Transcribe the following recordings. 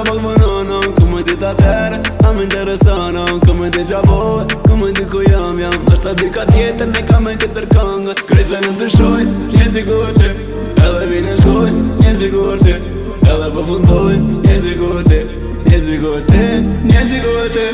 Zabak më nana, ku më dit atere A më interesana, ku më dit gjabohet Ku ku jam jam Në shta dy ka tjetër, ne ka me këtër kanga se në të shuj, një zikur të Edhe vi në shkoj, një zikur të Edhe për po fundoj, një zikur të Një zikur të, një zikur të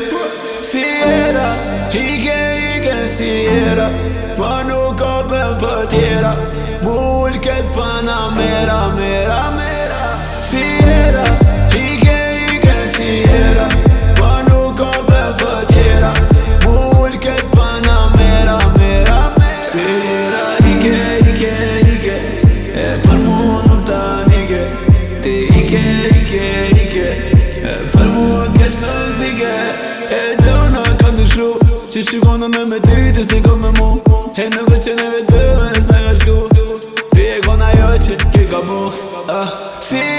dike Për mua t'kes në dike E gjëna kam të shru Që shikonë me me ty të si kom me mu E në këqen e vetë e s'na ka shku Pi e kona jo që ki ah, Si